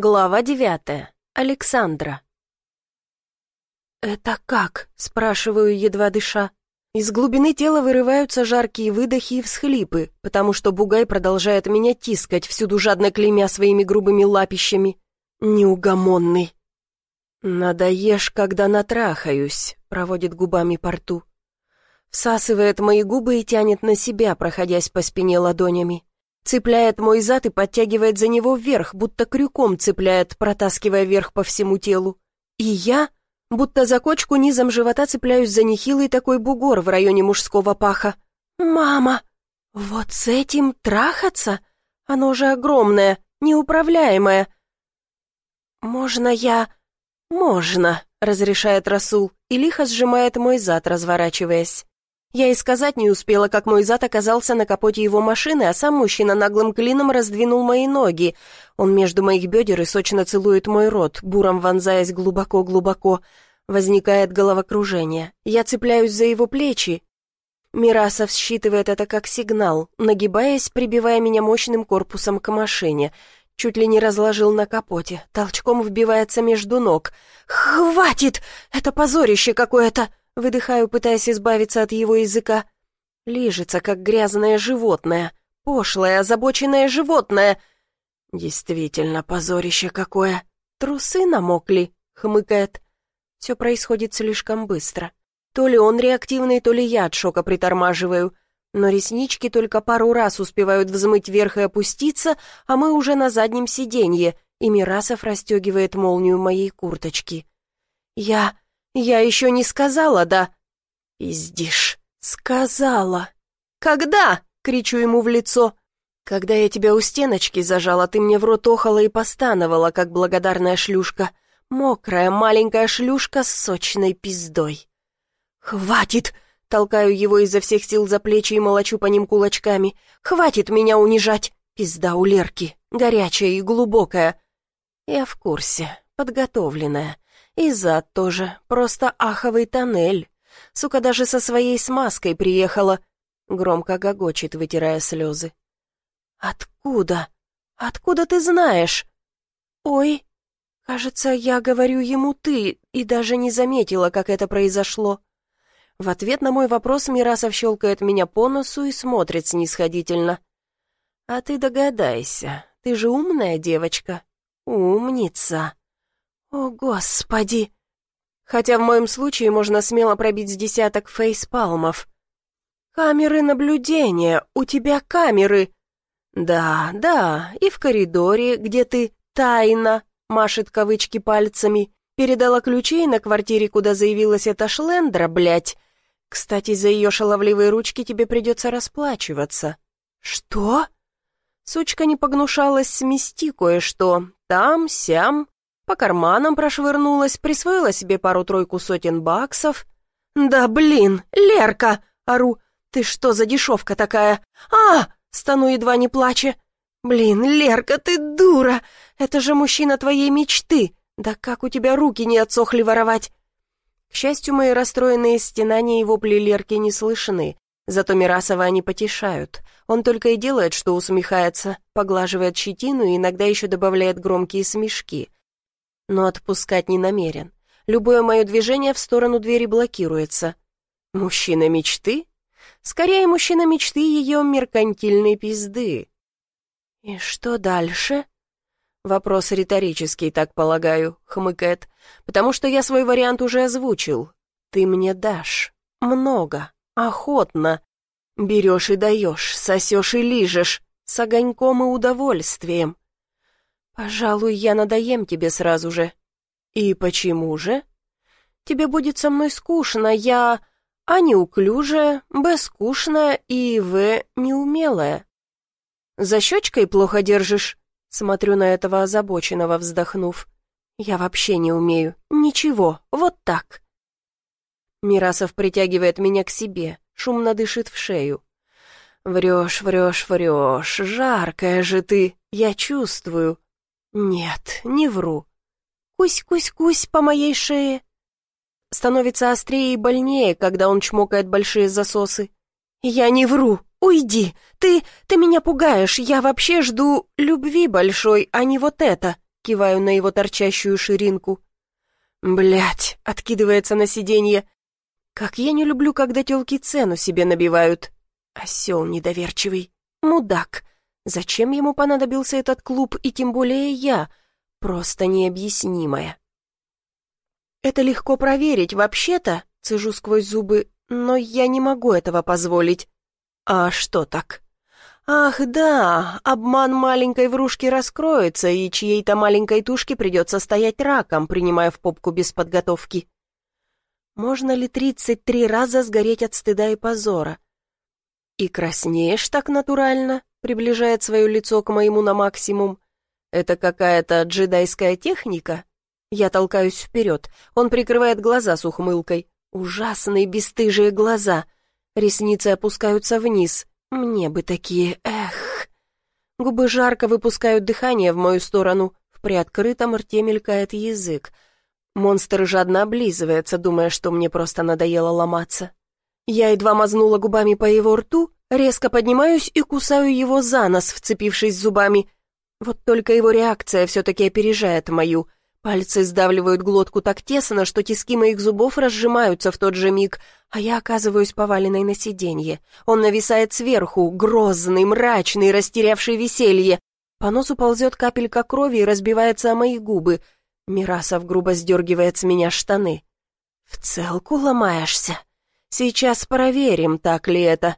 Глава девятая. Александра. «Это как?» — спрашиваю, едва дыша. Из глубины тела вырываются жаркие выдохи и всхлипы, потому что бугай продолжает меня тискать, всюду жадно клеймя своими грубыми лапищами. Неугомонный. «Надоешь, когда натрахаюсь», — проводит губами по рту. Всасывает мои губы и тянет на себя, проходясь по спине ладонями. Цепляет мой зад и подтягивает за него вверх, будто крюком цепляет, протаскивая вверх по всему телу. И я, будто за кочку низом живота цепляюсь за нехилый такой бугор в районе мужского паха. «Мама! Вот с этим трахаться? Оно же огромное, неуправляемое!» «Можно я...» «Можно», — разрешает Расул и лихо сжимает мой зад, разворачиваясь. Я и сказать не успела, как мой зад оказался на капоте его машины, а сам мужчина наглым клином раздвинул мои ноги. Он между моих бедер и сочно целует мой рот, буром вонзаясь глубоко-глубоко. Возникает головокружение. Я цепляюсь за его плечи. Мирасов считывает это как сигнал, нагибаясь, прибивая меня мощным корпусом к машине. Чуть ли не разложил на капоте, толчком вбивается между ног. «Хватит! Это позорище какое-то!» Выдыхаю, пытаясь избавиться от его языка. Лижется, как грязное животное. Пошлое, озабоченное животное. Действительно, позорище какое. Трусы намокли, хмыкает. Все происходит слишком быстро. То ли он реактивный, то ли я от шока притормаживаю. Но реснички только пару раз успевают взмыть вверх и опуститься, а мы уже на заднем сиденье, и Мирасов расстегивает молнию моей курточки. Я «Я еще не сказала, да?» «Издишь, сказала». «Когда?» — кричу ему в лицо. «Когда я тебя у стеночки зажала, ты мне в рот охала и постановала, как благодарная шлюшка. Мокрая маленькая шлюшка с сочной пиздой». «Хватит!» — толкаю его изо всех сил за плечи и молочу по ним кулачками. «Хватит меня унижать! Пизда у Лерки, горячая и глубокая». «Я в курсе, подготовленная». И зад тоже, просто аховый тоннель. Сука даже со своей смазкой приехала. Громко гогочет, вытирая слезы. «Откуда? Откуда ты знаешь?» «Ой, кажется, я говорю ему «ты» и даже не заметила, как это произошло». В ответ на мой вопрос Мирасов щелкает меня по носу и смотрит снисходительно. «А ты догадайся, ты же умная девочка. Умница!» «О, Господи!» Хотя в моем случае можно смело пробить с десяток фейспалмов. «Камеры наблюдения! У тебя камеры!» «Да, да, и в коридоре, где ты тайно», — машет кавычки пальцами, передала ключи на квартире, куда заявилась эта шлендра, блядь. Кстати, за ее шаловливые ручки тебе придется расплачиваться. «Что?» Сучка не погнушалась смести кое-что. Там, сям, по карманам прошвырнулась, присвоила себе пару-тройку сотен баксов. «Да блин, Лерка!» — ору. «Ты что за дешевка такая?» «А!» — стану едва не плача. «Блин, Лерка, ты дура! Это же мужчина твоей мечты! Да как у тебя руки не отсохли воровать?» К счастью, мои расстроенные стенания и вопли Лерки не слышны, зато Мирасова они потешают. Он только и делает, что усмехается, поглаживает щетину и иногда еще добавляет громкие смешки но отпускать не намерен. Любое мое движение в сторону двери блокируется. Мужчина мечты? Скорее, мужчина мечты ее меркантильной пизды. «И что дальше?» «Вопрос риторический, так полагаю», — хмыкает, «потому что я свой вариант уже озвучил. Ты мне дашь. Много. Охотно. Берешь и даешь, сосешь и лижешь, с огоньком и удовольствием. «Пожалуй, я надоем тебе сразу же». «И почему же?» «Тебе будет со мной скучно, я... А неуклюжая, Б скучная и В неумелая». «За щечкой плохо держишь?» Смотрю на этого озабоченного, вздохнув. «Я вообще не умею. Ничего, вот так». Мирасов притягивает меня к себе, шумно дышит в шею. «Врешь, врешь, врешь, жаркая же ты, я чувствую. Нет, не вру. Кусь-кусь-кусь по моей шее. Становится острее и больнее, когда он чмокает большие засосы. Я не вру. Уйди. Ты, ты меня пугаешь. Я вообще жду любви большой, а не вот это. киваю на его торчащую ширинку. Блять, откидывается на сиденье. Как я не люблю, когда тёлки цену себе набивают. Осел недоверчивый. Мудак. Зачем ему понадобился этот клуб, и тем более я? Просто необъяснимое. Это легко проверить, вообще-то, цежу сквозь зубы, но я не могу этого позволить. А что так? Ах, да, обман маленькой врушки раскроется, и чьей-то маленькой тушке придется стоять раком, принимая в попку без подготовки. Можно ли тридцать три раза сгореть от стыда и позора? И краснеешь так натурально, приближает свое лицо к моему на максимум. Это какая-то джедайская техника? Я толкаюсь вперед. Он прикрывает глаза с ухмылкой. Ужасные бесстыжие глаза. Ресницы опускаются вниз. Мне бы такие, эх. Губы жарко выпускают дыхание в мою сторону. В приоткрытом рте мелькает язык. Монстр жадно облизывается, думая, что мне просто надоело ломаться. Я едва мазнула губами по его рту, резко поднимаюсь и кусаю его за нос, вцепившись зубами. Вот только его реакция все-таки опережает мою. Пальцы сдавливают глотку так тесно, что тиски моих зубов разжимаются в тот же миг, а я оказываюсь поваленной на сиденье. Он нависает сверху, грозный, мрачный, растерявший веселье. По носу ползет капелька крови и разбивается о мои губы. Мирасов грубо сдергивает с меня штаны. «В целку ломаешься? Сейчас проверим, так ли это»,